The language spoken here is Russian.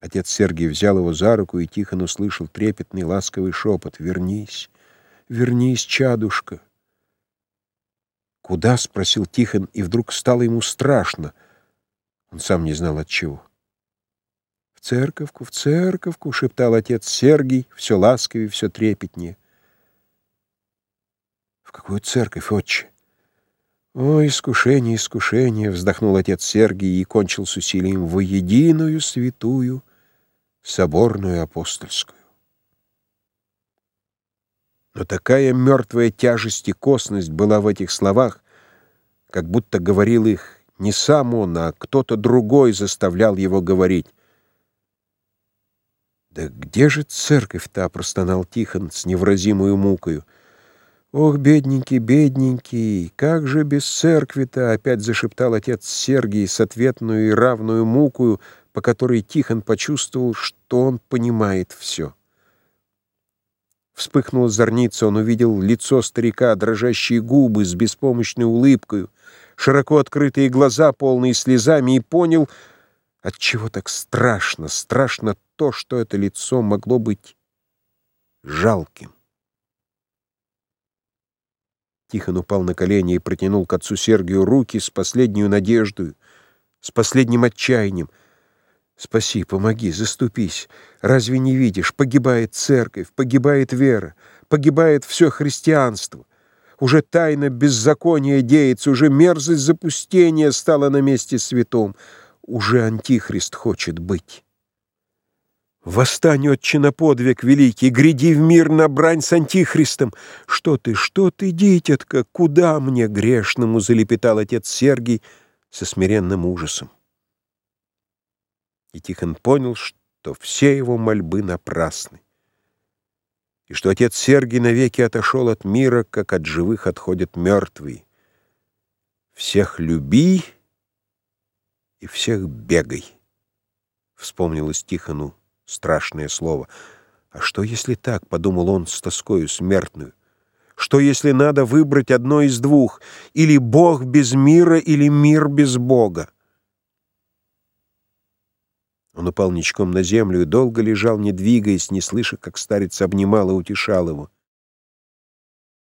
Отец Сергий взял его за руку, и Тихон услышал трепетный ласковый шепот. «Вернись, вернись, чадушка!» «Куда?» — спросил Тихон, и вдруг стало ему страшно. Он сам не знал от чего. «В церковку, в церковку!» — шептал отец Сергий, все ласковее, все трепетнее. «В какую церковь, отче?» «Ой, искушение, искушение!» — вздохнул отец Сергий и кончил с усилием «во единую святую соборную апостольскую». Но такая мертвая тяжесть и косность была в этих словах, как будто говорил их не сам он, а кто-то другой заставлял его говорить. «Да где же церковь-то?» — простонал Тихон с невразимую мукою. «Ох, бедненький, бедненький, как же без церкви-то?» — опять зашептал отец Сергий с ответную и равную мукою, по которой Тихон почувствовал, что он понимает все. Вспыхнула зорница, он увидел лицо старика, дрожащие губы с беспомощной улыбкой, широко открытые глаза, полные слезами, и понял, от чего так страшно, страшно то, что это лицо могло быть жалким. Тихон упал на колени и протянул к отцу Сергию руки с последней надеждой, с последним отчаянием — Спаси, помоги, заступись. Разве не видишь, погибает церковь, погибает вера, погибает все христианство. Уже тайна беззакония деется, уже мерзость запустения стала на месте святом. Уже антихрист хочет быть. Восстань, отче, на подвиг великий, гряди в мир на брань с антихристом. Что ты, что ты, дитятка, куда мне грешному, залепетал отец Сергий со смиренным ужасом и Тихон понял, что все его мольбы напрасны, и что отец Сергий навеки отошел от мира, как от живых отходят мертвые. «Всех люби и всех бегай», — вспомнилось Тихону страшное слово. «А что, если так?» — подумал он с тоскою смертную. «Что, если надо выбрать одно из двух? Или Бог без мира, или мир без Бога?» Он упал ничком на землю и долго лежал, не двигаясь, не слыша, как старец обнимал и утешал его.